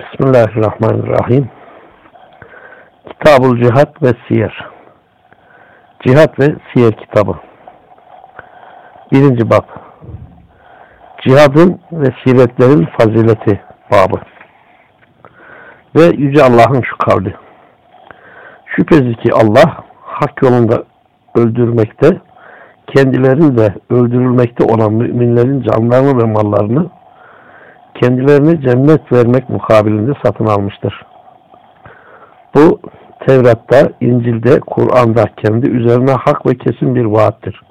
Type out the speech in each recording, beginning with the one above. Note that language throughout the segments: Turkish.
Bismillahirrahmanirrahim. Kitabul Cihat ve Siyer. Cihat ve Siyer kitabı. Birinci bab. Cihadın ve siretlerin fazileti babı. Ve Yüce Allah'ın şu kavli. Şüphesiz ki Allah hak yolunda öldürmekte, kendilerini de öldürülmekte olan müminlerin canlarını ve mallarını kendilerine cennet vermek mukabilinde satın almıştır. Bu Tevrat'ta, İncil'de, Kur'an'da kendi üzerine hak ve kesin bir vaattir.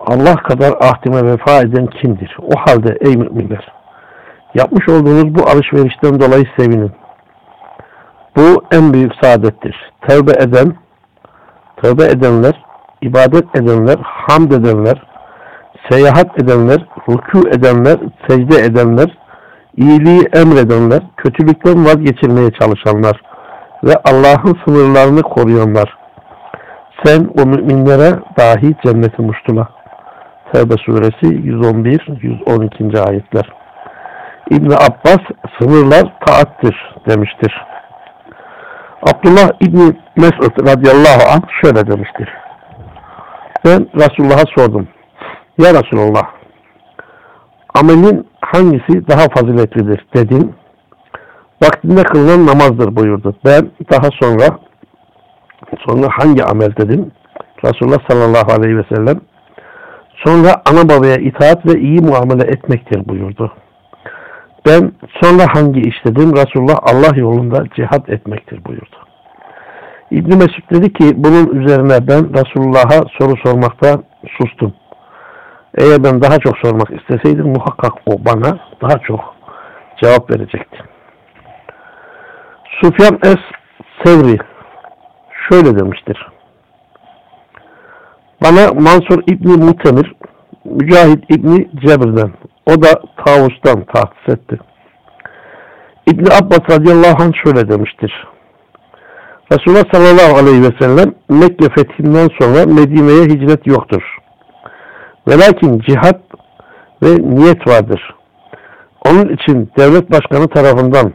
Allah kadar ahdime vefa eden kimdir? O halde ey müminler, yapmış olduğunuz bu alışverişten dolayı sevinin. Bu en büyük saadettir. Tevbe eden, tövbe edenler, ibadet edenler, hamd edenler, seyahat edenler, rükû edenler, secde edenler, iyiliği emredenler, kötülükten vazgeçirmeye çalışanlar ve Allah'ın sınırlarını koruyanlar. Sen o müminlere dahi cenneti muştula. Tevbe suresi 111-112. ayetler. İbn Abbas sınırlar taattir demiştir. Abdullah İbni Mesud radıyallahu anh şöyle demiştir. Ben Resulullah'a sordum. Ya Resulallah amelin hangisi daha faziletlidir dedim. Vaktinde kılınan namazdır buyurdu. Ben daha sonra sonra hangi amel dedim. Resulullah sallallahu aleyhi ve sellem sonra ana babaya itaat ve iyi muamele etmektir buyurdu. Ben sonra hangi iş dedim. Resulullah Allah yolunda cihat etmektir buyurdu. İbn Mesud dedi ki bunun üzerine ben Resulullah'a soru sormakta sustum. Eğer ben daha çok sormak isteseydim muhakkak o bana daha çok cevap verecekti. Sufyan Es Sevri şöyle demiştir. Bana Mansur İbni Mutemir Mücahit İbni Cebir'den o da Tavus'tan tahsis etti. İbni Abbas radıyallahu anh şöyle demiştir. Resulullah sallallahu aleyhi ve sellem Mekke fethinden sonra Medine'ye hicret yoktur. Velakin cihat ve niyet vardır. Onun için devlet başkanı tarafından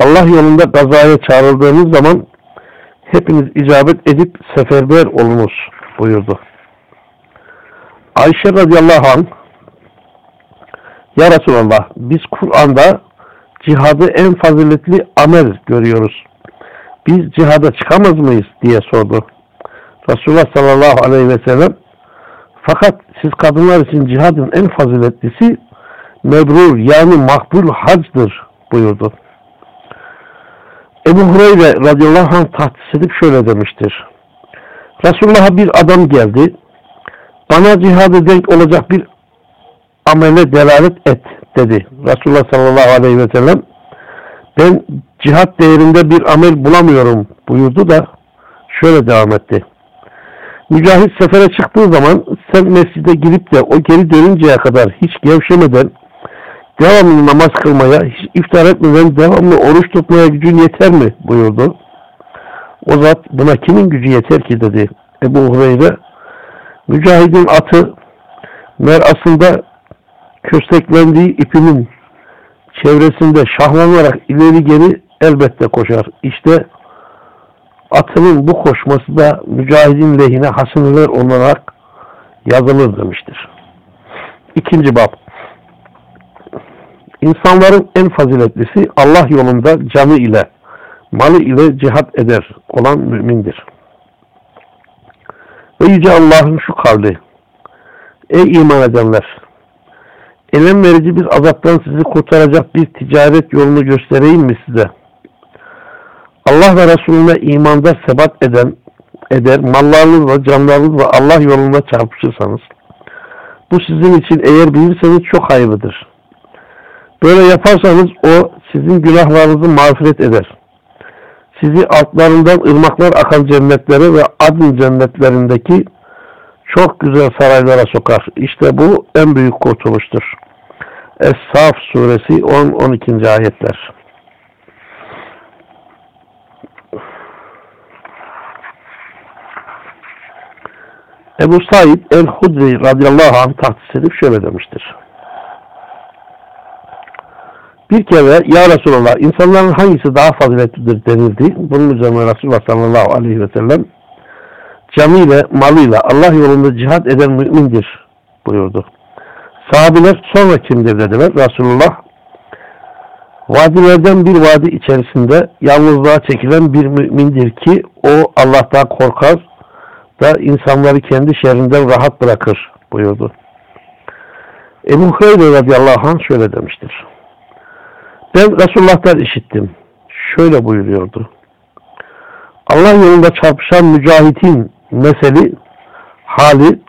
Allah yolunda gazaya çağrıldığınız zaman hepiniz icabet edip seferber olunuz buyurdu. Ayşe radıyallahu anh Ya Resulallah biz Kur'an'da cihadı en faziletli amel görüyoruz. Biz cihada çıkamaz mıyız diye sordu. Resulullah sallallahu aleyhi ve sellem fakat siz kadınlar için cihadın en faziletlisi mebrur yani makbul hacdır buyurdu. Ebu Hureyre radıyallahu anh tahsis edip şöyle demiştir. Resulullah'a bir adam geldi. Bana cihadı denk olacak bir amele delalet et dedi. Resulullah sallallahu aleyhi ve sellem ben cihat değerinde bir amel bulamıyorum buyurdu da şöyle devam etti. Mücahit sefere çıktığı zaman sen mescide girip de o geri dönünceye kadar hiç gevşemeden devamlı namaz kılmaya, hiç iftar etmeden devamlı oruç tutmaya gücün yeter mi? buyurdu. O zat buna kimin gücü yeter ki dedi. Ebu Hureyre Mücahidin atı mer aslında kösteklendiği ipinin çevresinde şahlanarak ileri geri elbette koşar. İşte atının bu koşması da mücahidin lehine haseneler olarak yazılır demiştir. İkinci bab. İnsanların en faziletlisi Allah yolunda canı ile, malı ile cihat eder olan mümindir. Ve Yüce Allah'ın şu kavli. Ey iman edenler! Elem verici bir azaptan sizi kurtaracak bir ticaret yolunu göstereyim mi size? Allah ve Resulüne imanda sebat eden, eder, mallarınızla, canlarınızla Allah yolunda çarpışırsanız, bu sizin için eğer bilirseniz çok hayırlıdır. Böyle yaparsanız o sizin günahlarınızı mağfiret eder. Sizi altlarından ırmaklar akan cennetlere ve adın cennetlerindeki çok güzel saraylara sokar. İşte bu en büyük kurtuluştur. Es-Saf suresi 10-12. ayetler. Ebu Said el-Hudri radıyallahu anh tahsis edip şöyle demiştir. Bir kere ya Resulallah insanların hangisi daha faziletlidir denildi. Bunun üzerine Resulullah sallallahu aleyhi ve sellem canıyla malıyla Allah yolunda cihad eden mümindir buyurdu. Sahabiler sonra kimdir dediler. Resulullah vadilerden bir vadi içerisinde yalnızlığa çekilen bir mümindir ki o Allah'tan korkar da insanları kendi şerrinden rahat bırakır buyurdu. Ebu Hureyre radıyallahu anh şöyle demiştir. Ben Resulullah'tan işittim. Şöyle buyuruyordu. Allah yolunda çarpışan mücahitin meseli, hali,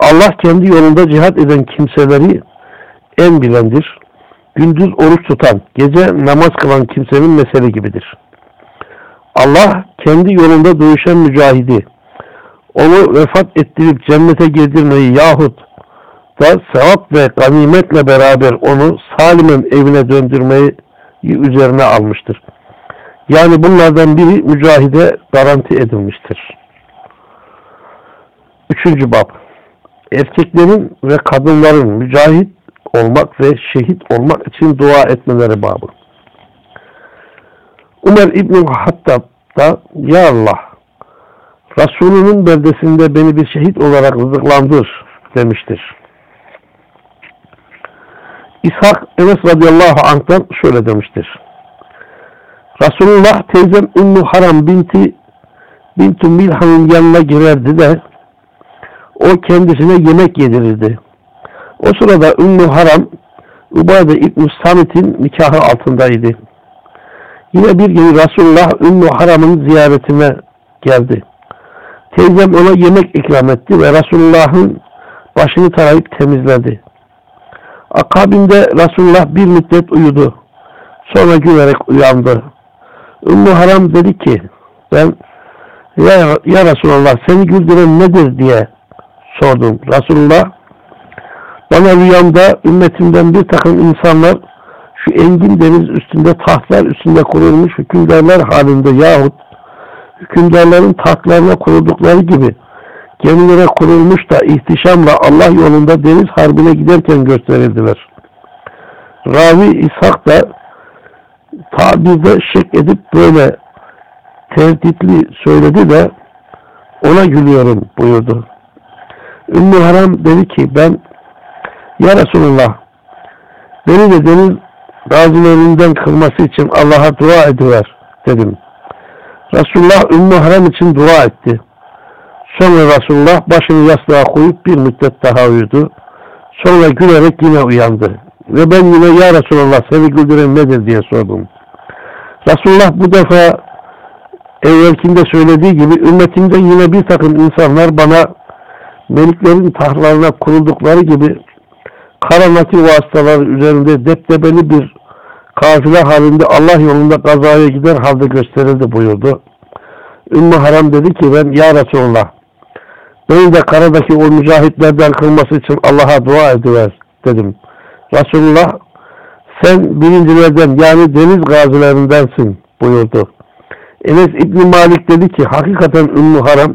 Allah kendi yolunda cihat eden kimseleri en bilendir. Gündüz oruç tutan, gece namaz kılan kimsenin meseli gibidir. Allah kendi yolunda dövüşen mücahidi, onu vefat ettirip cennete girdirmeyi yahut da sevap ve ganimetle beraber onu salimen evine döndürmeyi üzerine almıştır. Yani bunlardan biri mücahide garanti edilmiştir. Üçüncü bab. Erkeklerin ve kadınların mücahit olmak ve şehit olmak için dua etmeleri babı. Ömer İbn-i Hattab da Ya Allah Resulünün beldesinde beni bir şehit olarak rızıklandır demiştir. İshak Enes radıyallahu anh'tan şöyle demiştir. Resulullah teyzem Ümmü Haram binti Bintu Milhan'ın yanına girerdi de o kendisine yemek yedirirdi. O sırada Ümmü Haram Ubade İbn Samit'in nikahı altındaydı. Yine bir gün Resulullah Ümmü Haram'ın ziyaretine geldi. Teyzem ona yemek ikram etti ve Resulullah'ın başını tarayıp temizledi. Akabinde Resulullah bir müddet uyudu. Sonra gülerek uyandı. Ümmü Haram dedi ki ben ya, ya Resulallah seni güldüren nedir diye sordum. Resulullah bana rüyamda ümmetimden bir takım insanlar şu engin deniz üstünde tahtlar üstünde kurulmuş hükümdarlar halinde yahut hükümdarların tahtlarına kuruldukları gibi gemilere kurulmuş da ihtişamla Allah yolunda deniz harbine giderken gösterildiler. Ravi İshak da tabirde şek edip böyle tehditli söyledi de ona gülüyorum buyurdu. Ümmü Haram dedi ki ben ya Resulullah beni de deniz gazilerinden kılması için Allah'a dua ediver dedim. Resulullah Ümmü Haram için dua etti. Sonra Resulullah başını yastığa koyup bir müddet daha uyudu. Sonra gülerek yine uyandı. Ve ben yine ya Resulullah seni güldüren nedir diye sordum. Resulullah bu defa evvelkinde söylediği gibi ümmetimden yine bir takım insanlar bana meliklerin tahtlarına kuruldukları gibi karanati vasıtaları üzerinde deptebeli bir kafile halinde Allah yolunda gazaya gider halde gösterildi buyurdu. Ümmü Haram dedi ki ben ya Resulullah beni de karadaki o mücahitlerden kılması için Allah'a dua ediver dedim. Resulullah sen birincilerden yani deniz gazilerindensin buyurdu. Enes İbni Malik dedi ki hakikaten Ümmü Haram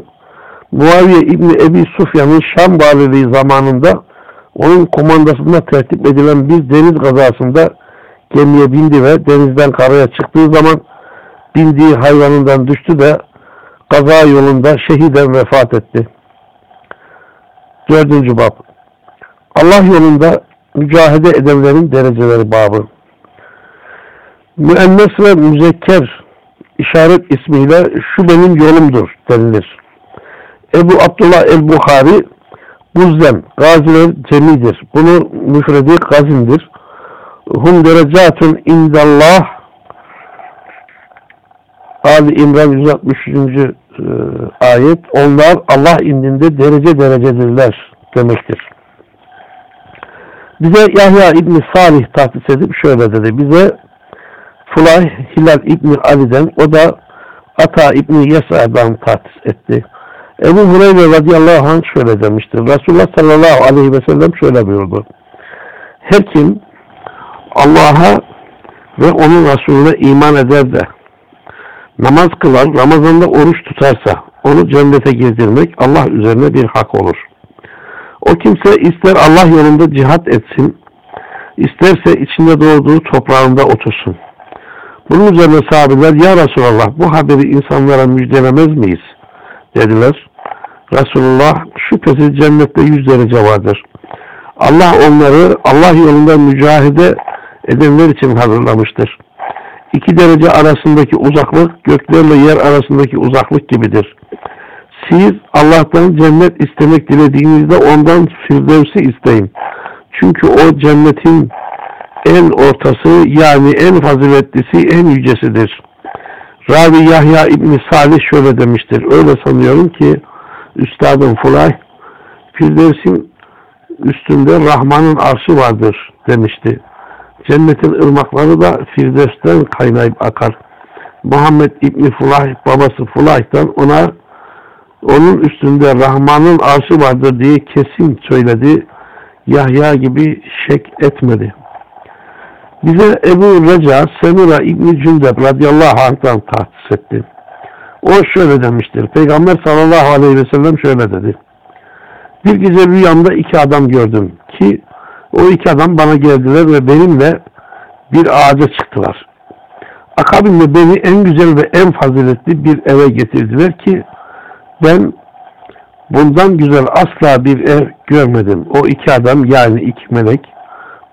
Muaviye İbni Ebi Sufyan'ın Şam valiliği zamanında onun komandasında tertip edilen bir deniz kazasında gemiye bindi ve denizden karaya çıktığı zaman bindiği hayvanından düştü ve kaza yolunda şehiden vefat etti. Dördüncü bab. Allah yolunda mücahede edenlerin dereceleri babı. Müennes ve müzekker işaret ismiyle şu benim yolumdur denilir. Ebu Abdullah el-Bukhari Buzden, gaziler cemidir. Bunu müfredi gazindir. Hum derecatun indallah Ali İmran 163. E, ayet onlar Allah indinde derece derecedirler demektir. Bize Yahya İbni Salih tahsis edip şöyle dedi. Bize Fulah Hilal İbni Ali'den o da Ata İbni Yesa'dan tahsis etti. Ebu Hureyre radıyallahu anh şöyle demiştir. Resulullah sallallahu aleyhi ve sellem şöyle buyurdu. Her kim Allah'a ve onun Resulüne iman eder de namaz kılar, Ramazan'da oruç tutarsa onu cennete girdirmek Allah üzerine bir hak olur. O kimse ister Allah yolunda cihat etsin, İsterse içinde doğduğu toprağında otursun. Bunun üzerine sahabeler ya Resulallah bu haberi insanlara müjdelemez miyiz? Dediler. Resulullah şüphesiz cennette yüz derece vardır. Allah onları Allah yolunda mücahede edenler için hazırlamıştır. İki derece arasındaki uzaklık göklerle yer arasındaki uzaklık gibidir. Siz Allah'tan cennet istemek dilediğinizde ondan firdevsi isteyin. Çünkü o cennetin en ortası yani en faziletlisi, en yücesidir. Ravi Yahya İbni Salih şöyle demiştir. Öyle sanıyorum ki Üstadım Fulay Firdevs'in üstünde Rahman'ın arşı vardır demişti. Cennetin ırmakları da Firdevs'ten kaynayıp akar. Muhammed İbni Fulah babası Fulah'tan ona onun üstünde Rahman'ın arşı vardır diye kesin söyledi. Yahya gibi şek etmedi. Bize Ebu Reca Semira İbni Cündep radıyallahu anh'tan tahsis etti. O şöyle demiştir. Peygamber sallallahu aleyhi ve sellem şöyle dedi. Bir gece rüyamda iki adam gördüm ki o iki adam bana geldiler ve benimle bir ağaca çıktılar. Akabinde beni en güzel ve en faziletli bir eve getirdiler ki ben bundan güzel asla bir ev görmedim. O iki adam yani iki melek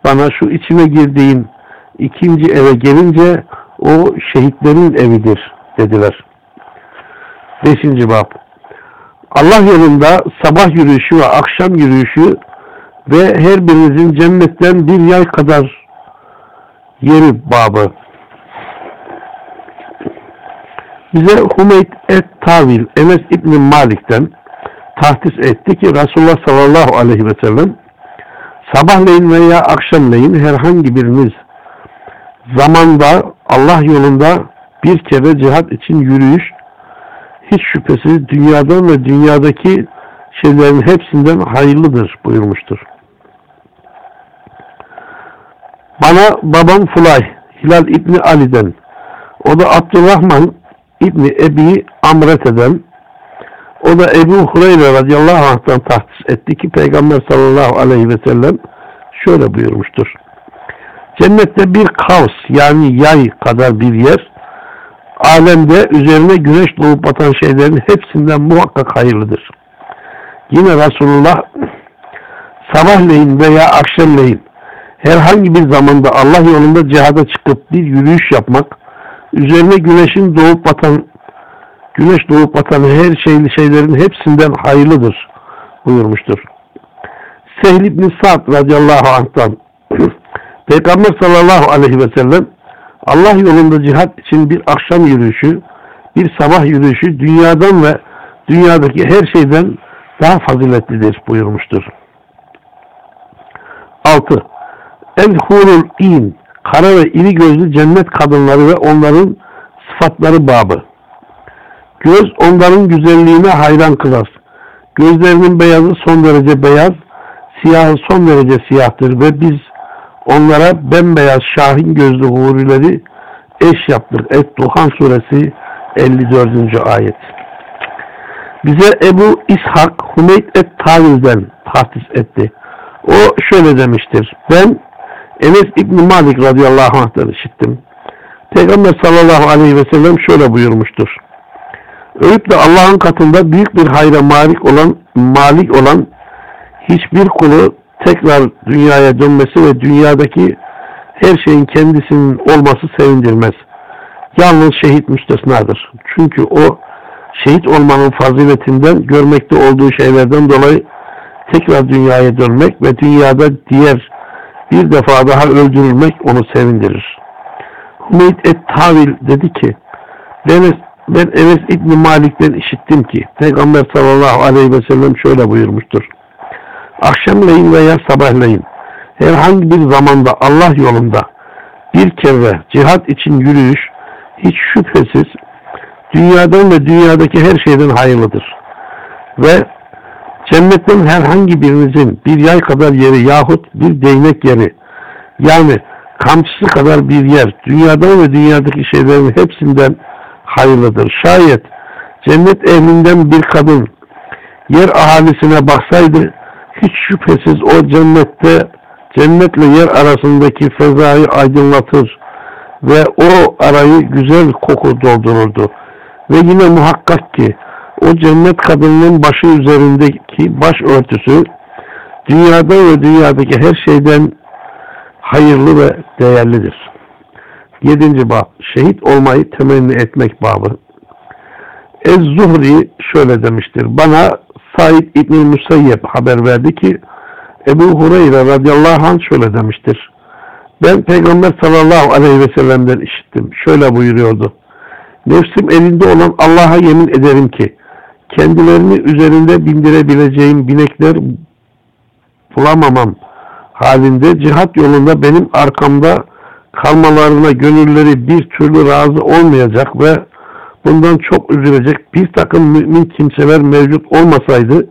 bana şu içine girdiğin ikinci eve gelince o şehitlerin evidir dediler. Beşinci bab Allah yolunda sabah yürüyüşü ve akşam yürüyüşü ve her birinizin cennetten bir yay kadar yeri babı. Bize Humeyd et Tavil Enes İbni Malik'ten tahtis etti ki Resulullah sallallahu aleyhi ve sellem sabahleyin veya akşamleyin herhangi biriniz zamanda Allah yolunda bir kere cihat için yürüyüş hiç şüphesiz dünyadan ve dünyadaki şeylerin hepsinden hayırlıdır buyurmuştur. Bana babam Fulay, Hilal İbni Ali'den, o da Abdurrahman İbni Ebi Amrete'den, o da Ebu Hureyre radıyallahu anh'tan tahsis etti ki Peygamber sallallahu aleyhi ve sellem şöyle buyurmuştur. Cennette bir kavs yani yay kadar bir yer alemde üzerine güneş doğup batan şeylerin hepsinden muhakkak hayırlıdır. Yine Resulullah sabahleyin veya akşamleyin herhangi bir zamanda Allah yolunda cihada çıkıp bir yürüyüş yapmak, üzerine güneşin doğup batan güneş doğup batan her şeyli şeylerin hepsinden hayırlıdır buyurmuştur. Sehl ibn Sa'd radıyallahu anh'tan Peygamber sallallahu aleyhi ve sellem Allah yolunda cihat için bir akşam yürüyüşü, bir sabah yürüyüşü dünyadan ve dünyadaki her şeyden daha faziletlidir buyurmuştur. 6. El hurul in kara ve iri gözlü cennet kadınları ve onların sıfatları babı. Göz onların güzelliğine hayran kılar. Gözlerinin beyazı son derece beyaz, siyahı son derece siyahtır ve biz onlara bembeyaz şahin gözlü hurileri eş yaptık. Et-Duhan suresi 54. ayet. Bize Ebu İshak Humeyd et-Tavil'den tahsis etti. O şöyle demiştir. Ben Enes İbni Malik radıyallahu anh'tan işittim. Peygamber sallallahu aleyhi ve sellem şöyle buyurmuştur. Ölüp de Allah'ın katında büyük bir hayra malik olan, malik olan hiçbir kulu tekrar dünyaya dönmesi ve dünyadaki her şeyin kendisinin olması sevindirmez. Yalnız şehit müstesnadır. Çünkü o şehit olmanın faziletinden görmekte olduğu şeylerden dolayı tekrar dünyaya dönmek ve dünyada diğer bir defa daha öldürülmek onu sevindirir. Hümeyd et-Tavil dedi ki ben, Enes İbni Malik'ten işittim ki Peygamber sallallahu aleyhi ve sellem şöyle buyurmuştur. Akşamleyin veya sabahleyin herhangi bir zamanda Allah yolunda bir kere cihat için yürüyüş hiç şüphesiz dünyadan ve dünyadaki her şeyden hayırlıdır. Ve cennetten herhangi birinizin bir yay kadar yeri yahut bir değnek yeri yani kamçısı kadar bir yer dünyadan ve dünyadaki şeylerin hepsinden hayırlıdır. Şayet cennet ehlinden bir kadın yer ahalisine baksaydı hiç şüphesiz o cennette cennetle yer arasındaki fezayı aydınlatır ve o arayı güzel koku doldururdu. Ve yine muhakkak ki o cennet kadınının başı üzerindeki baş örtüsü dünyada ve dünyadaki her şeyden hayırlı ve değerlidir. Yedinci bab, şehit olmayı temenni etmek babı. Ez-Zuhri şöyle demiştir. Bana Said İbn-i Musayyep haber verdi ki Ebu Hureyre radıyallahu anh şöyle demiştir. Ben Peygamber sallallahu aleyhi ve sellem'den işittim. Şöyle buyuruyordu. Nefsim elinde olan Allah'a yemin ederim ki kendilerini üzerinde bindirebileceğim binekler bulamamam halinde cihat yolunda benim arkamda kalmalarına gönülleri bir türlü razı olmayacak ve bundan çok üzülecek bir takım mümin kimseler mevcut olmasaydı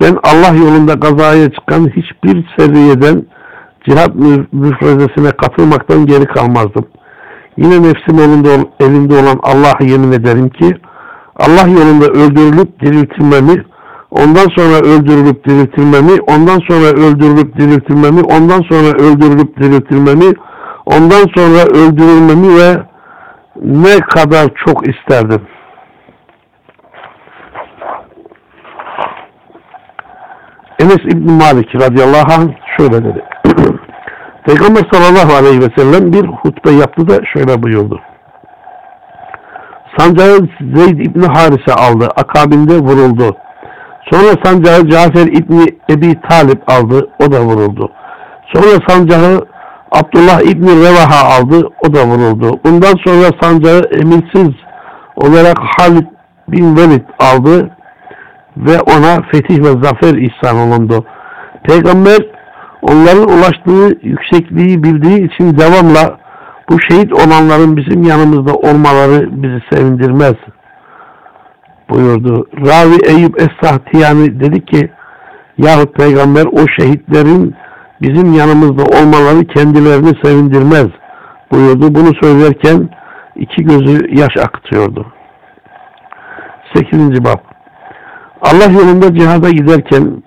ben Allah yolunda gazaya çıkan hiçbir seriyeden cihat müfrezesine katılmaktan geri kalmazdım. Yine nefsim elinde, elinde olan Allah'a yemin ederim ki Allah yolunda öldürülüp diriltilmemi, ondan sonra öldürülüp diriltilmemi, ondan sonra öldürülüp diriltilmemi, ondan sonra öldürülüp diriltilmemi, ondan sonra öldürülmemi ve ne kadar çok isterdim. Enes İbn Malik radıyallahu anh şöyle dedi. Peygamber sallallahu aleyhi ve sellem bir hutbe yaptı da şöyle buyurdu. Sancağı Zeyd İbni Harise aldı. Akabinde vuruldu. Sonra sancağı Cafer İbni Ebi Talip aldı. O da vuruldu. Sonra sancağı Abdullah İbni Revaha aldı. O da vuruldu. Bundan sonra sancağı emirsiz olarak Halid bin Velid aldı ve ona fetih ve zafer ihsan olundu. Peygamber onların ulaştığı yüksekliği bildiği için devamla bu şehit olanların bizim yanımızda olmaları bizi sevindirmez buyurdu. Ravi Eyüp Es-Sahtiyani dedi ki yahut peygamber o şehitlerin bizim yanımızda olmaları kendilerini sevindirmez buyurdu. Bunu söylerken iki gözü yaş akıtıyordu. Sekizinci bab Allah yolunda cihada giderken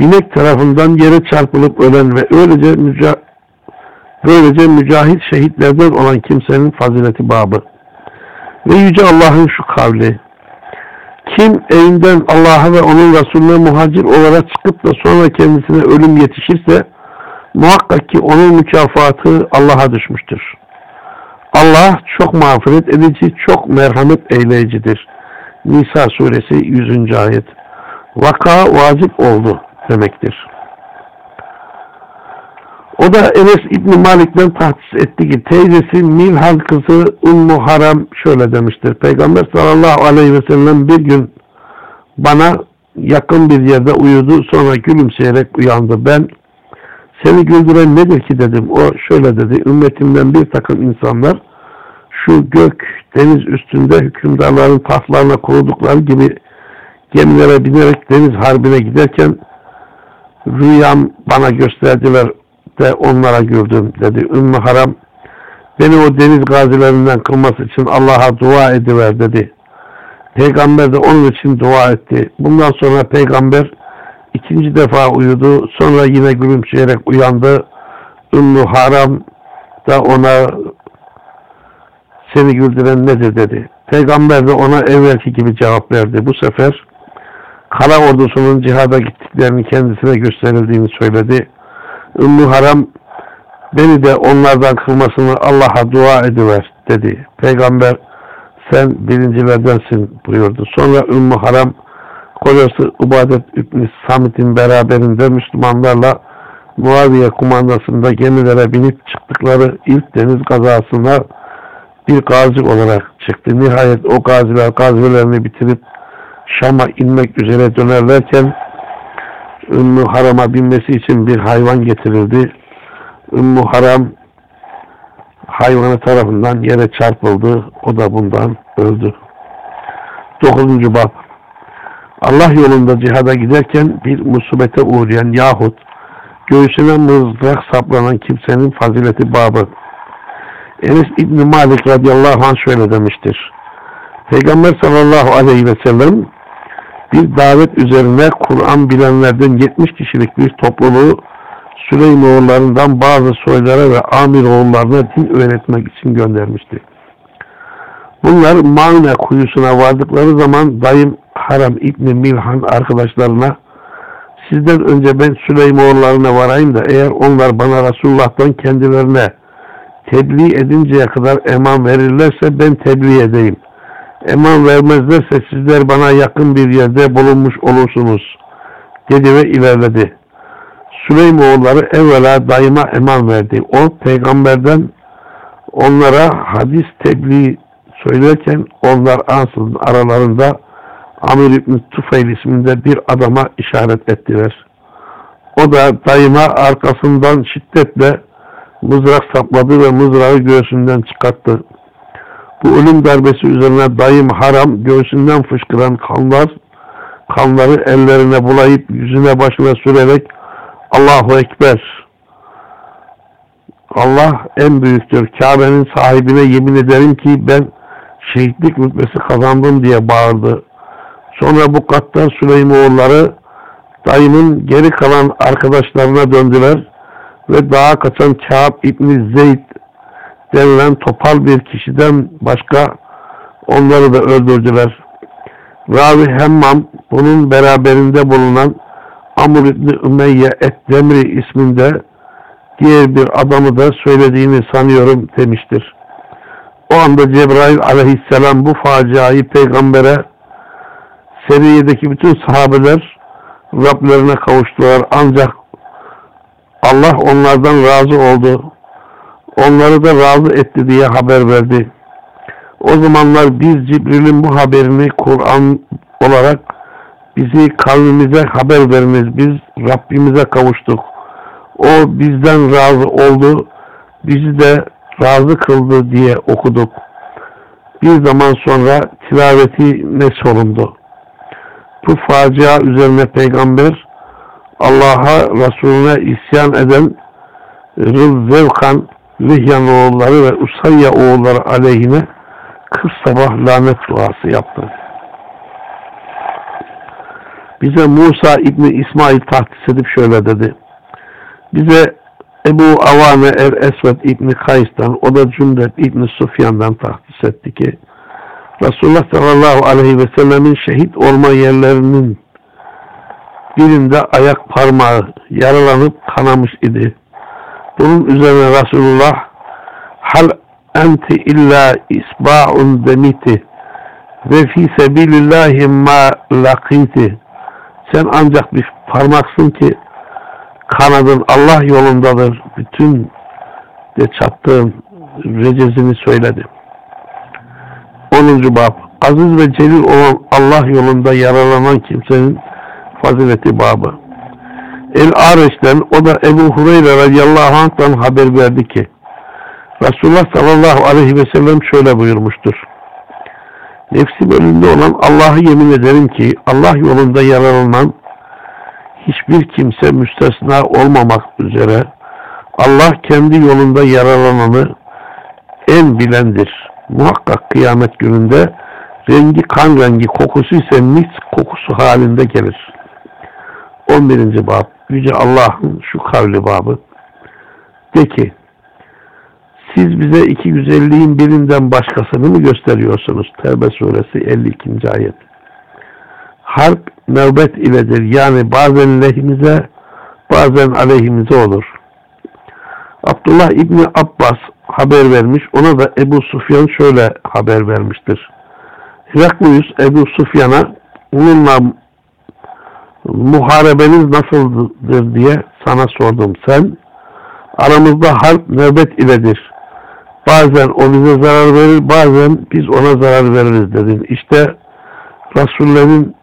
binek tarafından yere çarpılıp ölen ve öylece müca böylece mücahit şehitlerden olan kimsenin fazileti babı. Ve Yüce Allah'ın şu kavli. Kim evinden Allah'a ve onun Resulüne muhacir olarak çıkıp da sonra kendisine ölüm yetişirse muhakkak ki onun mükafatı Allah'a düşmüştür. Allah çok mağfiret edici, çok merhamet eyleyicidir. Nisa suresi 100. ayet. Vaka vacip oldu demektir. O da Enes İbni Malik'ten tahsis etti ki teyzesi Milhal kızı Ummu Haram şöyle demiştir. Peygamber sallallahu aleyhi ve sellem bir gün bana yakın bir yerde uyudu sonra gülümseyerek uyandı. Ben seni güldüren nedir ki dedim. O şöyle dedi. Ümmetimden bir takım insanlar şu gök, deniz üstünde hükümdarların tahtlarına kurudukları gibi gemilere binerek deniz harbine giderken rüyam bana gösterdiler de onlara gördüm dedi. Ümmü Haram beni o deniz gazilerinden kılması için Allah'a dua ediver dedi. Peygamber de onun için dua etti. Bundan sonra peygamber ikinci defa uyudu. Sonra yine gülümseyerek uyandı. Ümmü Haram da ona seni güldüren nedir dedi. Peygamber de ona evvelki gibi cevap verdi. Bu sefer kara ordusunun cihada gittiklerini kendisine gösterildiğini söyledi. Ümmü Haram beni de onlardan kılmasını Allah'a dua ediver dedi. Peygamber sen birincilerdensin buyurdu. Sonra Ümmü Haram kocası Ubadet İbni Samit'in beraberinde Müslümanlarla Muaviye kumandasında gemilere binip çıktıkları ilk deniz kazasına bir gazi olarak çıktı. Nihayet o gaziler gazvelerini bitirip Şam'a inmek üzere dönerlerken Ümmü Haram'a binmesi için bir hayvan getirildi. Ümmü Haram hayvanı tarafından yere çarpıldı. O da bundan öldü. Dokuzuncu bab Allah yolunda cihada giderken bir musibete uğrayan yahut göğsüne mızrak saplanan kimsenin fazileti babı. Enes İbni Malik radıyallahu anh şöyle demiştir. Peygamber sallallahu aleyhi ve sellem bir davet üzerine Kur'an bilenlerden 70 kişilik bir topluluğu Süleymoğullarından bazı soylara ve amir oğullarına din öğretmek için göndermişti. Bunlar Mağne kuyusuna vardıkları zaman dayım Haram İbni Milhan arkadaşlarına sizden önce ben Süleymoğullarına varayım da eğer onlar bana Resulullah'tan kendilerine tebliğ edinceye kadar eman verirlerse ben tebliğ edeyim. Eman vermezlerse sizler bana yakın bir yerde bulunmuş olursunuz dedi ve ilerledi. Süleymoğulları evvela dayıma eman verdi. O peygamberden onlara hadis tebliğ söylerken onlar ansızın aralarında Amir İbni Tufayl isminde bir adama işaret ettiler. O da dayıma arkasından şiddetle mızrak sapladı ve mızrağı göğsünden çıkarttı. Bu ölüm darbesi üzerine dayım haram göğsünden fışkıran kanlar kanları ellerine bulayıp yüzüne başına sürerek Allahu Ekber Allah en büyüktür. Kabe'nin sahibine yemin ederim ki ben şehitlik rütbesi kazandım diye bağırdı. Sonra bu kattan Süleymoğulları dayımın geri kalan arkadaşlarına döndüler ve dağa kaçan Kâb İbni Zeyd denilen topal bir kişiden başka onları da öldürdüler. Ravi Hemmam bunun beraberinde bulunan Amr İbni Ümeyye Et-Demri isminde diğer bir adamı da söylediğini sanıyorum demiştir. O anda Cebrail aleyhisselam bu faciayı peygambere Seriye'deki bütün sahabeler Rablerine kavuştular. Ancak Allah onlardan razı oldu. Onları da razı etti diye haber verdi. O zamanlar biz Cibril'in bu haberini Kur'an olarak bizi kavmimize haber veriniz. Biz Rabbimize kavuştuk. O bizden razı oldu. Bizi de razı kıldı diye okuduk. Bir zaman sonra tilaveti ne sorundu. Bu facia üzerine peygamber Allah'a Resulüne isyan eden Rızzevkan, Lihyan oğulları ve Usayya oğulları aleyhine kırk sabah lanet duası yaptı. Bize Musa İbni İsmail tahtis edip şöyle dedi. Bize Ebu Avane Er Esved İbni Kays'tan, o da Cündet İbni Sufyan'dan tahsis etti ki Resulullah sallallahu aleyhi ve sellemin şehit olma yerlerinin birinde ayak parmağı yaralanıp kanamış idi. Bunun üzerine Resulullah hal enti illa isba'un demiti ve fi sebilillahi ma lakiti sen ancak bir parmaksın ki kanadın Allah yolundadır. Bütün de çattığın recezini söyledi. 10. bab Aziz ve celil olan Allah yolunda yaralanan kimsenin fazileti babı. El-Areş'ten o da Ebu Hureyre radıyallahu anh'tan haber verdi ki Resulullah sallallahu aleyhi ve sellem şöyle buyurmuştur. Nefsi bölümde olan Allah'ı yemin ederim ki Allah yolunda yaralanan hiçbir kimse müstesna olmamak üzere Allah kendi yolunda yaralananı en bilendir. Muhakkak kıyamet gününde rengi kan rengi kokusu ise mis kokusu halinde gelir. 11. bab Yüce Allah'ın şu kavli babı de ki siz bize iki güzelliğin birinden başkasını mı gösteriyorsunuz? Tevbe suresi 52. ayet. Harp nöbet iledir. Yani bazen lehimize bazen aleyhimize olur. Abdullah İbni Abbas haber vermiş. Ona da Ebu Sufyan şöyle haber vermiştir. Hirakluyus Ebu Sufyan'a onunla muharebeniz nasıldır diye sana sordum. Sen aramızda harp nöbet iledir. Bazen o bize zarar verir, bazen biz ona zarar veririz dedin. İşte Resullerin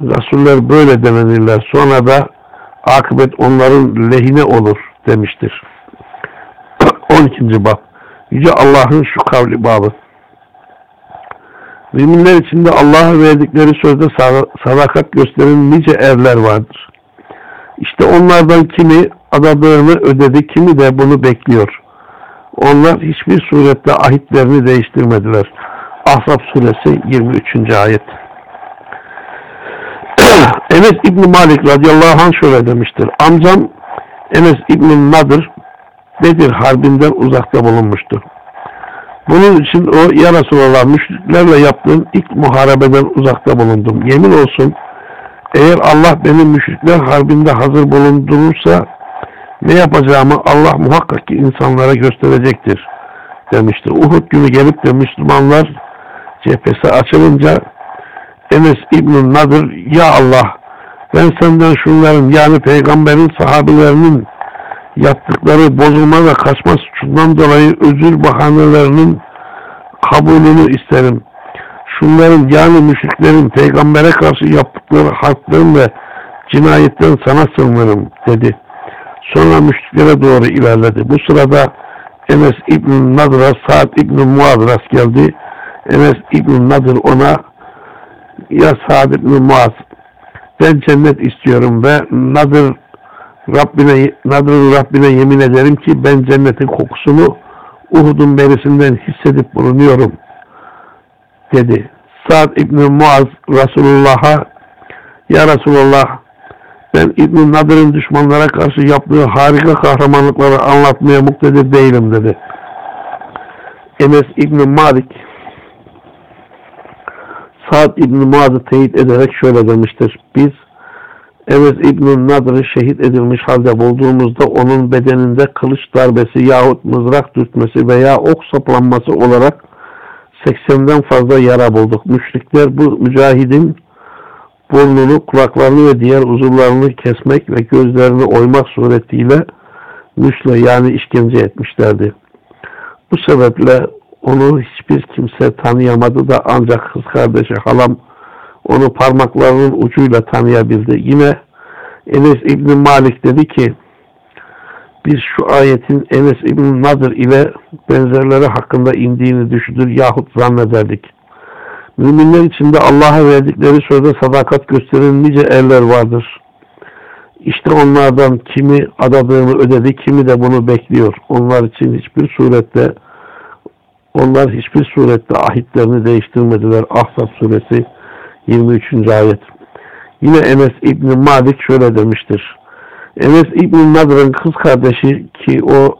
Resuller böyle denilirler. Sonra da akıbet onların lehine olur demiştir. 12. bab Yüce Allah'ın şu kavli babı. Müminler içinde Allah'a verdikleri sözde sadakat gösteren nice erler vardır. İşte onlardan kimi adadığını ödedi, kimi de bunu bekliyor. Onlar hiçbir surette ahitlerini değiştirmediler. Ahzab suresi 23. ayet. Enes İbni Malik radıyallahu anh şöyle demiştir. Amcam Enes İbn Nadir Bedir Harbi'nden uzakta bulunmuştu. Bunun için o ya Resulallah müşriklerle yaptığım ilk muharebeden uzakta bulundum. Yemin olsun eğer Allah beni müşrikler harbinde hazır bulundurursa ne yapacağımı Allah muhakkak ki insanlara gösterecektir demiştir. Uhud günü gelip de Müslümanlar cephesi açılınca Enes İbn Nadir ya Allah ben senden şunların yani peygamberin sahabelerinin yaptıkları bozulma ve kaçma suçundan dolayı özür bahanelerinin kabulünü isterim. Şunların yani müşriklerin peygambere karşı yaptıkları harplerin ve cinayetten sana sığınırım dedi. Sonra müşriklere doğru ilerledi. Bu sırada Enes İbn Nadır'a Sa'd İbn rast geldi. Enes İbn Nadır ona ya Sa'd İbn Muaz ben cennet istiyorum ve Nadır Rabbine, Nadır Rabbine yemin ederim ki ben cennetin kokusunu Uhud'un berisinden hissedip bulunuyorum dedi. Sa'd İbn Muaz Resulullah'a Ya Resulullah ben İbn Nadir'in düşmanlara karşı yaptığı harika kahramanlıkları anlatmaya muktedir değilim dedi. Enes İbn Malik Sa'd İbn Muaz'ı teyit ederek şöyle demiştir. Biz Enes İbn Nadir'i şehit edilmiş halde bulduğumuzda onun bedeninde kılıç darbesi yahut mızrak dürtmesi veya ok saplanması olarak 80'den fazla yara bulduk. Müşrikler bu mücahidin burnunu, kulaklarını ve diğer uzuvlarını kesmek ve gözlerini oymak suretiyle müsle yani işkence etmişlerdi. Bu sebeple onu hiçbir kimse tanıyamadı da ancak kız kardeşi halam onu parmaklarının ucuyla tanıyabildi. Yine Enes İbni Malik dedi ki biz şu ayetin Enes İbn Nadir ile benzerleri hakkında indiğini düşünür yahut zannederdik. Müminler içinde Allah'a verdikleri sözde sadakat gösteren nice erler vardır. İşte onlardan kimi adadığını ödedi, kimi de bunu bekliyor. Onlar için hiçbir surette onlar hiçbir surette ahitlerini değiştirmediler. Ahzab suresi 23. ayet. Yine Enes İbni Malik şöyle demiştir. Enes İbn Nadr'ın kız kardeşi ki o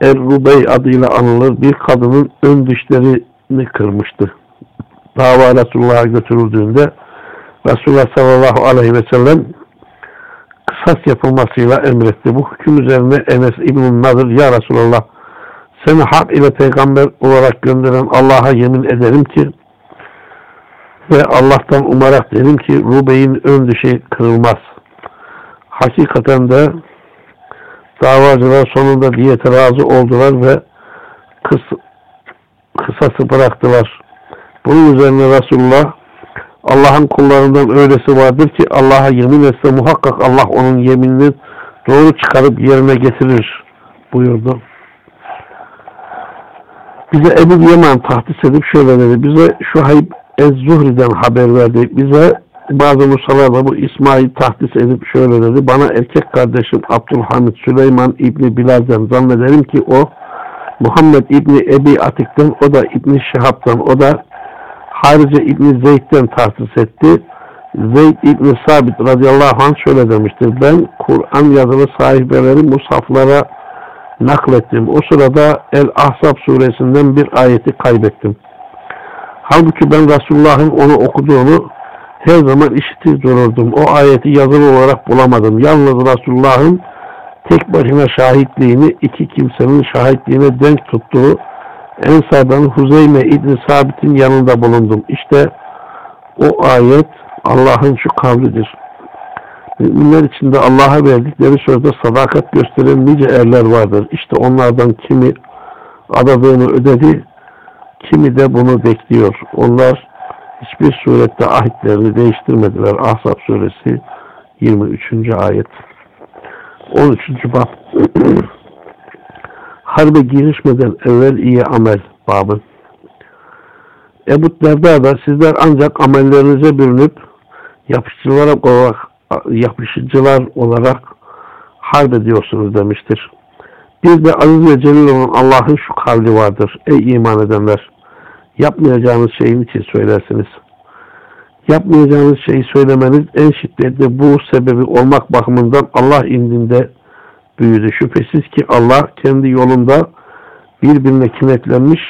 Er-Rubey adıyla anılır bir kadının ön dişlerini kırmıştı. Dava Resulullah'a götürüldüğünde Resulullah sallallahu aleyhi ve sellem kısas yapılmasıyla emretti. Bu hüküm üzerine Enes İbn Nadir ya Resulullah seni hak ile peygamber olarak gönderen Allah'a yemin ederim ki ve Allah'tan umarak dedim ki Rubey'in ön dişi kırılmaz. Hakikaten de davacılar sonunda diyete razı oldular ve kıs, kısası bıraktılar. Bunun üzerine Resulullah Allah'ın kullarından öylesi vardır ki Allah'a yemin etse muhakkak Allah onun yeminini doğru çıkarıp yerine getirir buyurdu. Bize Ebu Yaman tahdis edip şöyle dedi. Bize Şuhayb Ez-Zuhri'den haber verdi. Bize bazı musalarda bu İsmail tahdis edip şöyle dedi. Bana erkek kardeşim Abdülhamid Süleyman İbni Bilal'den zannederim ki o Muhammed İbni Ebi Atik'ten o da İbni Şihab'dan o da Harice İbni Zeyd'den tahsis etti. Zeyd İbni Sabit radıyallahu anh şöyle demiştir. Ben Kur'an yazılı sahibeleri musaflara naklettim. O sırada El-Ahzab suresinden bir ayeti kaybettim. Halbuki ben Resulullah'ın onu okuduğunu her zaman işitir dururdum. O ayeti yazılı olarak bulamadım. Yalnız Resulullah'ın tek başına şahitliğini iki kimsenin şahitliğine denk tuttuğu Ensar'dan Huzeyme İbni Sabit'in yanında bulundum. İşte o ayet Allah'ın şu kavlidir. Müminler içinde Allah'a verdikleri sözde sadakat gösteren nice erler vardır. İşte onlardan kimi adadığını ödedi, kimi de bunu bekliyor. Onlar hiçbir surette ahitlerini değiştirmediler. Ahzab suresi 23. ayet. 13. bab harbe girişmeden evvel iyi amel babı. Ebu Derda da sizler ancak amellerinize bürünüp yapışıcılar olarak, yapışıcılar olarak harp ediyorsunuz demiştir. Bir de aziz ve celil olan Allah'ın şu kavli vardır. Ey iman edenler! Yapmayacağınız şeyin için söylersiniz. Yapmayacağınız şeyi söylemeniz en şiddetli bu sebebi olmak bakımından Allah indinde büyüdü. Şüphesiz ki Allah kendi yolunda birbirine kinetlenmiş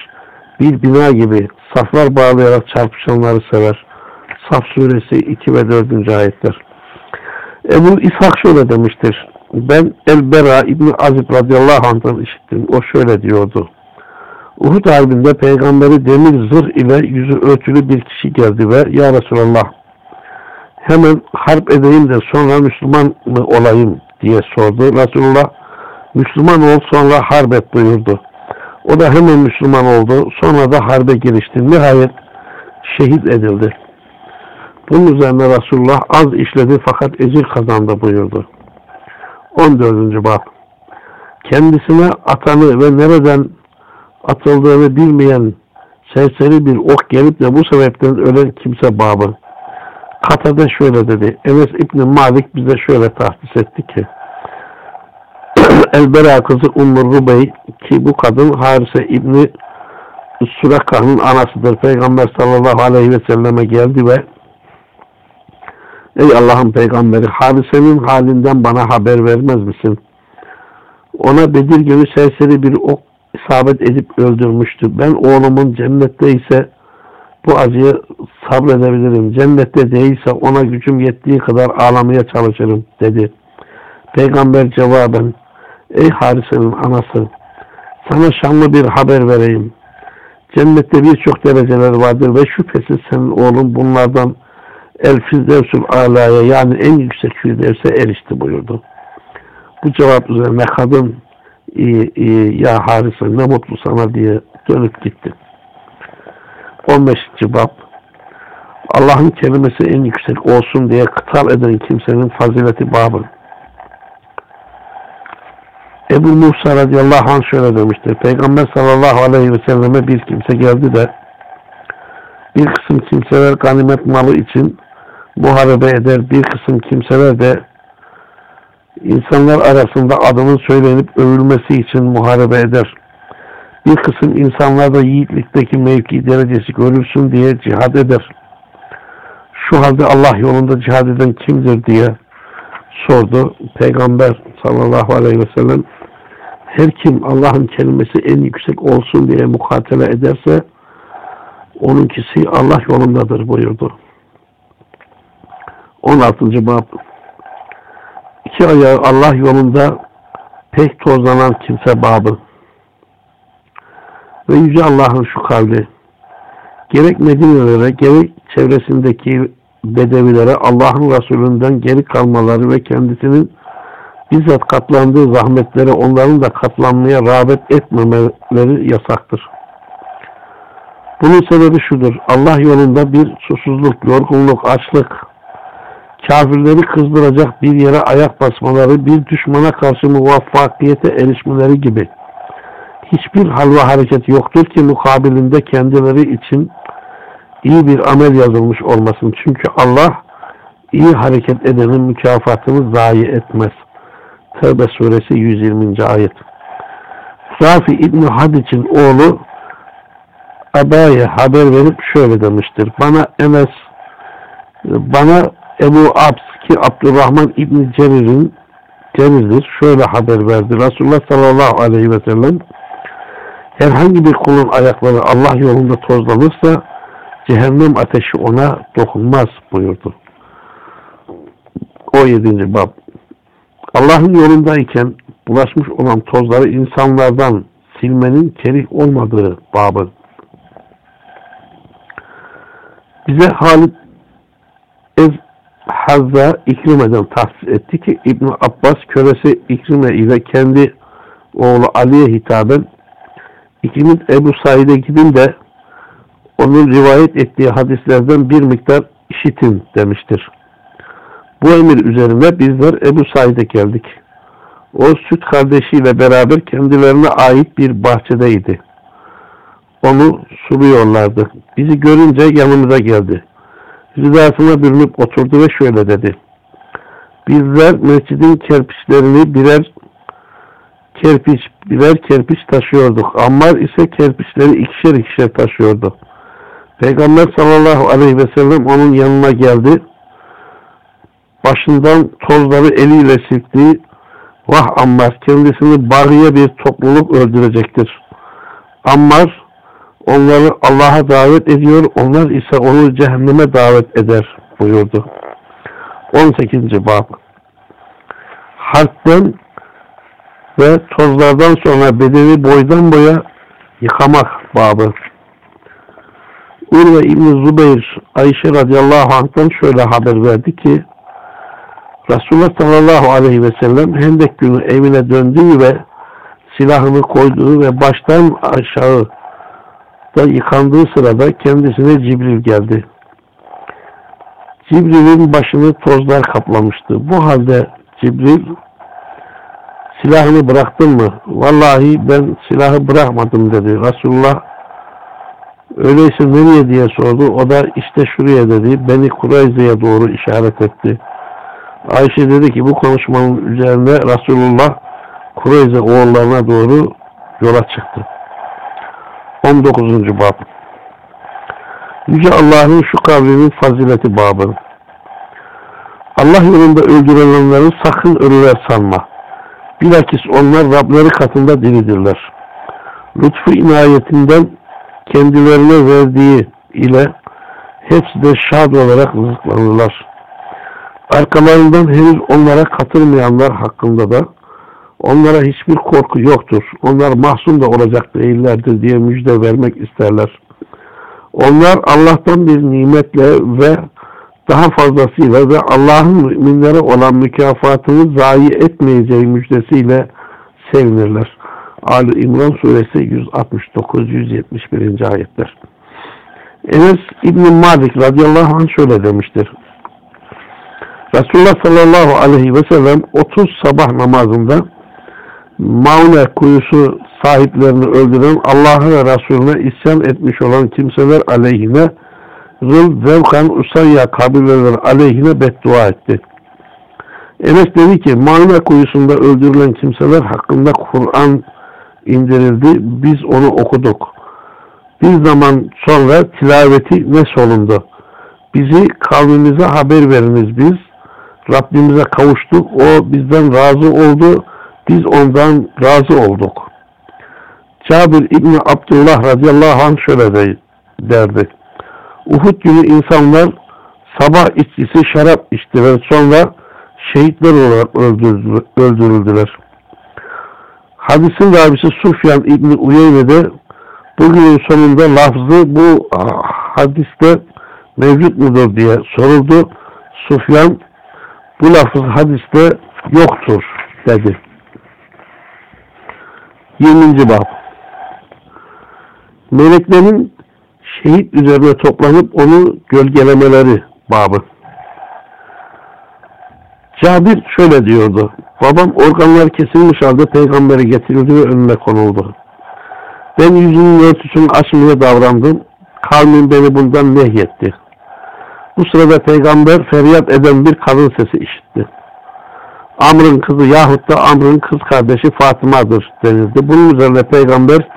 bir bina gibi saflar bağlayarak çarpışanları sever. Saf suresi 2 ve 4. ayetler. Ebu İshak şöyle demiştir. Ben El-Bera İbni Azib radıyallahu anh'tan işittim. O şöyle diyordu. Uhud harbinde peygamberi demir zırh ile yüzü örtülü bir kişi geldi ve Ya Resulallah hemen harp edeyim de sonra Müslüman mı olayım diye sordu. Resulullah Müslüman ol sonra harp et buyurdu. O da hemen Müslüman oldu. Sonra da harbe girişti. Nihayet şehit edildi. Bunun üzerine Resulullah az işledi fakat ecir kazandı buyurdu. 14. Bab Kendisine atanı ve nereden atıldığını bilmeyen serseri bir ok gelip de bu sebepten ölen kimse babı. Katade şöyle dedi. Enes İbni Malik bize şöyle tahsis etti ki Elbera kızı Ummur Rubey ki bu kadın Harise İbni Suraka'nın anasıdır. Peygamber sallallahu aleyhi ve selleme geldi ve Ey Allah'ın peygamberi Harise'nin halinden bana haber vermez misin? Ona Bedir günü serseri bir ok isabet edip öldürmüştü. Ben oğlumun cennette ise bu acıyı sabredebilirim. Cennette değilse ona gücüm yettiği kadar ağlamaya çalışırım dedi. Peygamber cevaben Ey Harise'nin anası sana şanlı bir haber vereyim. Cennette birçok dereceler vardır ve şüphesiz senin oğlun bunlardan El Firdevsül Ala'ya yani en yüksek Firdevs'e erişti buyurdu. Bu cevap üzerine kadın ya Harise ne mutlu sana diye dönüp gitti. 15. bab Allah'ın kelimesi en yüksek olsun diye kıtal eden kimsenin fazileti babı. Ebu Musa radıyallahu anh şöyle demiştir. Peygamber sallallahu aleyhi ve selleme bir kimse geldi de bir kısım kimseler ganimet malı için muharebe eder. Bir kısım kimseler de insanlar arasında adının söylenip övülmesi için muharebe eder. Bir kısım insanlar da yiğitlikteki mevki derecesi görülsün diye cihad eder. Şu halde Allah yolunda cihad eden kimdir diye sordu. Peygamber sallallahu aleyhi ve sellem her kim Allah'ın kelimesi en yüksek olsun diye mukatele ederse onunkisi Allah yolundadır buyurdu. 16. bab İki ayağı Allah yolunda pek tozlanan kimse babı ve Yüce Allah'ın şu kavli gerek Medine'lere gerek çevresindeki bedevilere Allah'ın Resulünden geri kalmaları ve kendisinin bizzat katlandığı zahmetlere onların da katlanmaya rağbet etmemeleri yasaktır. Bunun sebebi şudur. Allah yolunda bir susuzluk, yorgunluk, açlık, kafirleri kızdıracak bir yere ayak basmaları, bir düşmana karşı muvaffakiyete erişmeleri gibi hiçbir hal ve hareket yoktur ki mukabilinde kendileri için iyi bir amel yazılmış olmasın. Çünkü Allah iyi hareket edenin mükafatını zayi etmez. Tevbe suresi 120. ayet. Rafi İbni Hadic'in oğlu Abaya haber verip şöyle demiştir. Bana Enes bana Ebu Abs ki Abdurrahman İbni Cerir'in Cerir'dir. Şöyle haber verdi. Resulullah sallallahu aleyhi ve sellem herhangi bir kulun ayakları Allah yolunda tozlanırsa cehennem ateşi ona dokunmaz buyurdu. 17. bab Allah'ın yolundayken bulaşmış olan tozları insanlardan silmenin kerih olmadığı babı. Bize Halid Ez Hazza İkrime'den tahsis etti ki İbn Abbas kölesi İkrime ile kendi oğlu Ali'ye hitaben İkimiz Ebu Said'e gidin de onun rivayet ettiği hadislerden bir miktar işitin demiştir. Bu emir üzerine bizler Ebu Said'e geldik. O süt kardeşiyle beraber kendilerine ait bir bahçedeydi. Onu suluyorlardı. Bizi görünce yanımıza geldi. Ridasına bürünüp oturdu ve şöyle dedi. Bizler mescidin kerpiçlerini birer kerpiç, birer kerpiç taşıyorduk. Ammar ise kerpiçleri ikişer ikişer taşıyordu. Peygamber sallallahu aleyhi ve sellem onun yanına geldi. Başından tozları eliyle silkti. Vah Ammar kendisini bağıya bir topluluk öldürecektir. Ammar onları Allah'a davet ediyor, onlar ise onu cehenneme davet eder buyurdu. 18. Bab Harpten ve tozlardan sonra bedeni boydan boya yıkamak babı. Urve İbni Zubeyr Ayşe radıyallahu anh'tan şöyle haber verdi ki Resulullah sallallahu aleyhi ve sellem Hendek günü evine döndüğü ve silahını koyduğu ve baştan aşağı da yıkandığı sırada kendisine Cibril geldi. Cibril'in başını tozlar kaplamıştı. Bu halde Cibril silahını bıraktın mı? Vallahi ben silahı bırakmadım dedi. Resulullah öyleyse nereye diye sordu. O da işte şuraya dedi. Beni Kureyze'ye doğru işaret etti. Ayşe dedi ki bu konuşmanın üzerine Resulullah Kureyze oğullarına doğru yola çıktı. 19. Bab Yüce Allah'ın şu kavlinin fazileti babı. Allah yolunda öldürülenleri sakın ölüler sanma. Bilakis onlar Rableri katında diridirler. Lütfu inayetinden kendilerine verdiği ile hepsi de şad olarak rızıklanırlar. Arkalarından henüz onlara katılmayanlar hakkında da onlara hiçbir korku yoktur. Onlar mahzun da olacak değillerdir diye müjde vermek isterler. Onlar Allah'tan bir nimetle ve daha fazlasıyla ve Allah'ın müminlere olan mükafatını zayi etmeyeceği müjdesiyle sevinirler. Ali İmran suresi 169-171. ayetler. Enes İbn Malik radıyallahu anh şöyle demiştir. Resulullah sallallahu aleyhi ve sellem 30 sabah namazında Maune kuyusu sahiplerini öldüren Allah'a ve Resulüne isyan etmiş olan kimseler aleyhine Rıl, Zevkan, Usayya kabileleri aleyhine beddua etti. Enes dedi ki Maune kuyusunda öldürülen kimseler hakkında Kur'an indirildi. Biz onu okuduk. Bir zaman sonra tilaveti ne solundu. Bizi kavmimize haber veriniz biz. Rabbimize kavuştuk. O bizden razı oldu. Biz ondan razı olduk. Cabir İbni Abdullah radıyallahu anh şöyle de, derdi. Uhud günü insanlar sabah içkisi şarap içtiler. Sonra şehitler olarak öldürüldüler. Hadisin rabisi Sufyan İbni Uyeyne de bugünün sonunda lafzı bu hadiste mevcut mudur diye soruldu. Sufyan bu lafız hadiste yoktur dedi. 20. Bab Meleklerin şehit üzerine toplanıp onu gölgelemeleri babı. Cabir şöyle diyordu. Babam organlar kesilmiş halde peygambere getirildi ve önüne konuldu. Ben yüzünün örtüsünü açmaya davrandım. Kavmin beni bundan nehyetti. Bu sırada peygamber feryat eden bir kadın sesi işitti. Amr'ın kızı yahut da Amr'ın kız kardeşi Fatıma'dır denildi. Bunun üzerine peygamber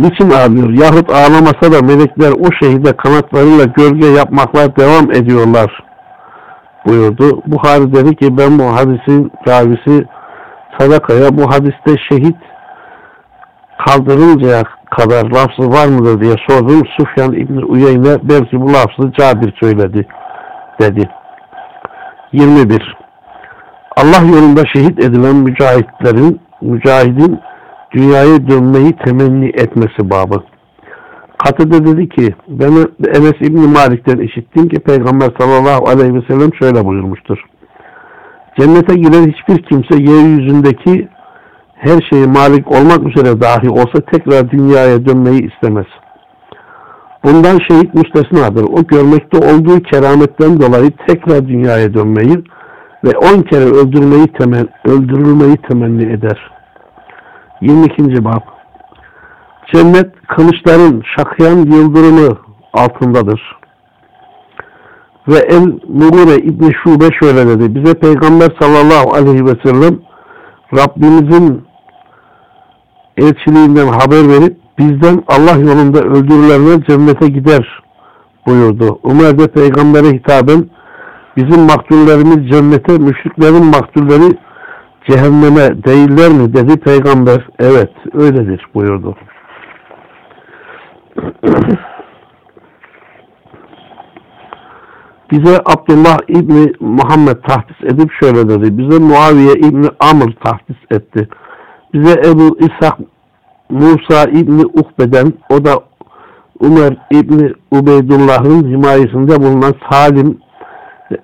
niçin ağlıyor? Yahut ağlamasa da melekler o şehide kanatlarıyla gölge yapmakla devam ediyorlar buyurdu. Buhari dedi ki ben bu hadisin ravisi sadakaya bu hadiste şehit kaldırıncaya kadar lafzı var mıdır diye sordum. Sufyan İbni Uyeyne belki bu lafzı Cabir söyledi dedi. 21. Allah yolunda şehit edilen mücahitlerin mücahidin dünyaya dönmeyi temenni etmesi babı. Katıda dedi ki ben Enes İbni Malik'ten işittim ki Peygamber sallallahu aleyhi ve sellem şöyle buyurmuştur. Cennete giren hiçbir kimse yeryüzündeki her şeyi malik olmak üzere dahi olsa tekrar dünyaya dönmeyi istemez. Bundan şehit müstesnadır. O görmekte olduğu kerametten dolayı tekrar dünyaya dönmeyi ve on kere öldürmeyi temen, öldürülmeyi temenni eder. 22. Bab Cennet kılıçların şakıyan yıldırımı altındadır. Ve El Mugure İbni Şube şöyle dedi. Bize Peygamber sallallahu aleyhi ve sellem Rabbimizin elçiliğinden haber verip bizden Allah yolunda öldürülenler cennete gider buyurdu. Ömer peygambere hitaben bizim maktullerimiz cennete, müşriklerin maktulleri cehenneme değiller mi dedi peygamber. Evet öyledir buyurdu. Bize Abdullah İbni Muhammed tahdis edip şöyle dedi. Bize Muaviye İbni Amr tahdis etti. Bize Ebu İshak Musa İbni Ukbe'den o da Ömer İbni Ubeydullah'ın himayesinde bulunan Salim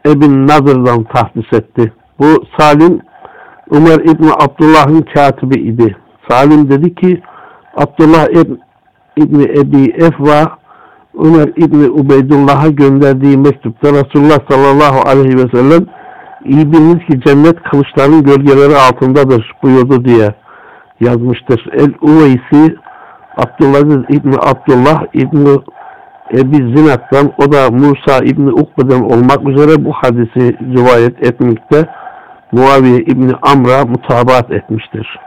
Ebin Nazır'dan tahdis etti. Bu Salim Ömer İbni Abdullah'ın katibi idi. Salim dedi ki Abdullah İbni Ebi Efva Ömer İbni Ubeydullah'a gönderdiği mektupta Resulullah sallallahu aleyhi ve sellem iyi biliniz ki cennet kılıçların gölgeleri altındadır buyurdu diye yazmıştır. El-Uveysi Abdülaziz İbni Abdullah İbni Ebi Zinat'tan o da Musa İbni Ukbe'den olmak üzere bu hadisi rivayet etmekte Muaviye İbni Amr'a mutabat etmiştir.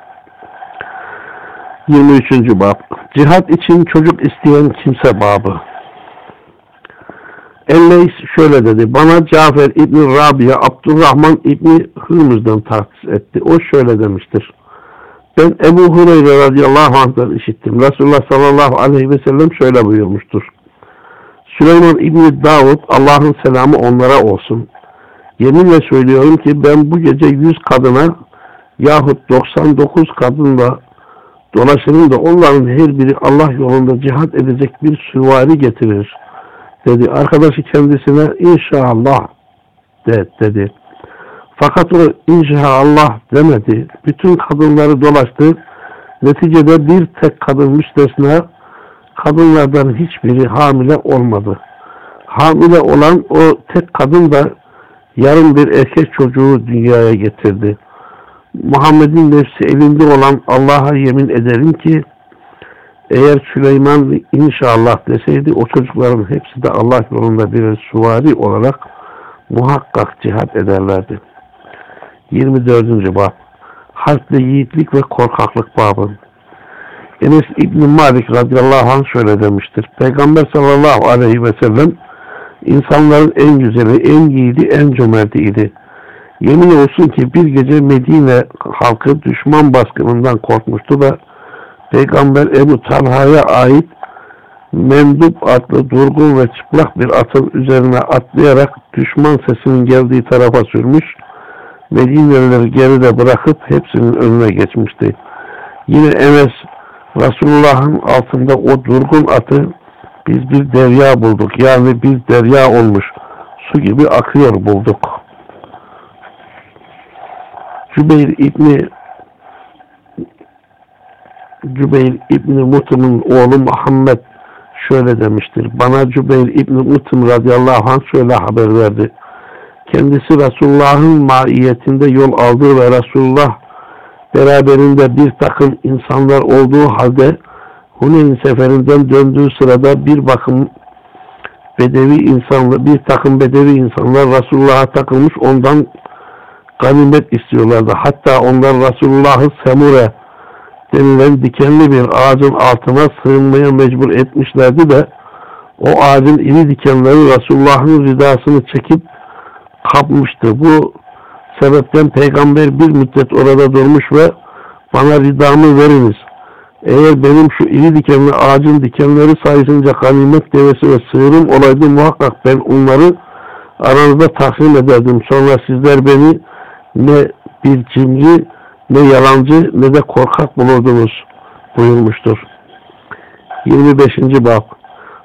23. Bab Cihat için çocuk isteyen kimse babı Elleys şöyle dedi. Bana Cafer İbni Rabia Abdurrahman İbni Hürmüz'den tahsis etti. O şöyle demiştir. Ben Ebu Hureyre radıyallahu anh'tan işittim. Resulullah sallallahu aleyhi ve sellem şöyle buyurmuştur. Süleyman İbni Davud Allah'ın selamı onlara olsun. Yeminle söylüyorum ki ben bu gece 100 kadına yahut 99 kadınla dolaşırım da onların her biri Allah yolunda cihat edecek bir süvari getirir dedi. Arkadaşı kendisine inşallah de, dedi. Fakat o inşallah demedi. Bütün kadınları dolaştı. Neticede bir tek kadın müstesna kadınlardan hiçbiri hamile olmadı. Hamile olan o tek kadın da yarım bir erkek çocuğu dünyaya getirdi. Muhammed'in nefsi elinde olan Allah'a yemin ederim ki eğer Süleyman inşallah deseydi o çocukların hepsi de Allah yolunda bir suvari olarak muhakkak cihat ederlerdi. 24. Bab Harpte yiğitlik ve korkaklık babı Enes İbn Malik radıyallahu anh şöyle demiştir. Peygamber sallallahu aleyhi ve sellem insanların en güzeli, en yiğidi, en cömerti idi. Yemin olsun ki bir gece Medine halkı düşman baskınından korkmuştu da Peygamber Ebu Talha'ya ait Mendup adlı durgun ve çıplak bir atın üzerine atlayarak düşman sesinin geldiği tarafa sürmüş, Medinelileri geride bırakıp hepsinin önüne geçmişti. Yine Enes Resulullah'ın altında o durgun atı biz bir derya bulduk. Yani bir derya olmuş. Su gibi akıyor bulduk. Cübeyr İbni Cübeyr İbni Mutim'in oğlu Muhammed şöyle demiştir. Bana Cübeyr İbni Mutim radıyallahu anh şöyle haber verdi. Kendisi Resulullah'ın maiyetinde yol aldığı ve Resulullah beraberinde bir takım insanlar olduğu halde Huneyn seferinden döndüğü sırada bir bakım bedevi insanlar, bir takım bedevi insanlar Resulullah'a takılmış ondan ganimet istiyorlardı. Hatta onlar Resulullah'ı Semure denilen dikenli bir ağacın altına sığınmaya mecbur etmişlerdi de o ağacın iri dikenleri Resulullah'ın ridasını çekip kapmıştı. Bu sebepten peygamber bir müddet orada durmuş ve bana ridamı veriniz. Eğer benim şu iri dikenli ağacın dikenleri sayesinde ganimet devesi ve sığırım olaydı muhakkak ben onları aranızda taksim ederdim. Sonra sizler beni ne bir cimri ne yalancı ne de korkak bulurdunuz buyurmuştur. 25. Bab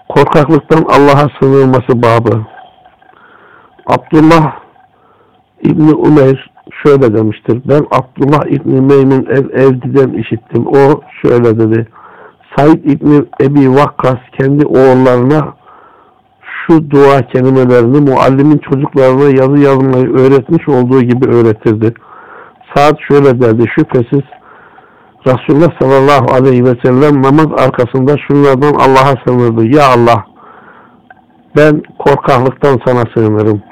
Korkaklıktan Allah'a sığınılması babı Abdullah İbni Umeyr şöyle demiştir. Ben Abdullah İbni Meymun ev evdiden işittim. O şöyle dedi. Said İbni Ebi Vakkas kendi oğullarına şu dua kelimelerini muallimin çocuklarına yazı yazmayı öğretmiş olduğu gibi öğretirdi. Saat şöyle derdi. Şüphesiz Resulullah sallallahu aleyhi ve sellem namaz arkasında şunlardan Allah'a sığınırdı. Ya Allah ben korkaklıktan sana sığınırım.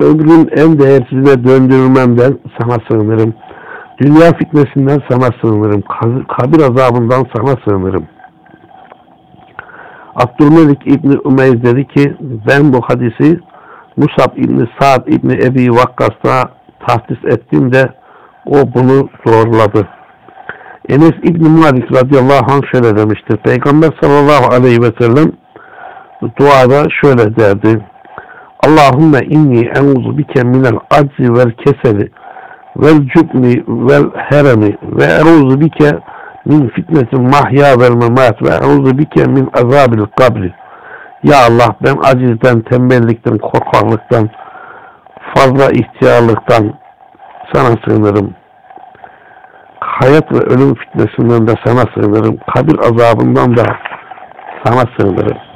Ömrün en değersizine döndürülmemden sana sığınırım. Dünya fitnesinden sana sığınırım. Kabir azabından sana sığınırım. Abdülmelik İbni Ümeyr dedi ki ben bu hadisi Musab İbni Sa'd İbni Ebi Vakkas'ta tahdis ettim de o bunu doğruladı. Enes İbni Malik radıyallahu anh şöyle demiştir. Peygamber sallallahu aleyhi ve sellem duada şöyle derdi. Allahümme inni enzu bike minel aczi vel keseli vel cübni vel heremi ve eruzu bike min fitnetin mahya vel memat ve eruzu bike min azabil kabri. Ya Allah ben acizden, tembellikten, korkaklıktan, fazla ihtiyarlıktan sana sığınırım. Hayat ve ölüm fitnesinden de sana sığınırım. Kabir azabından da sana sığınırım.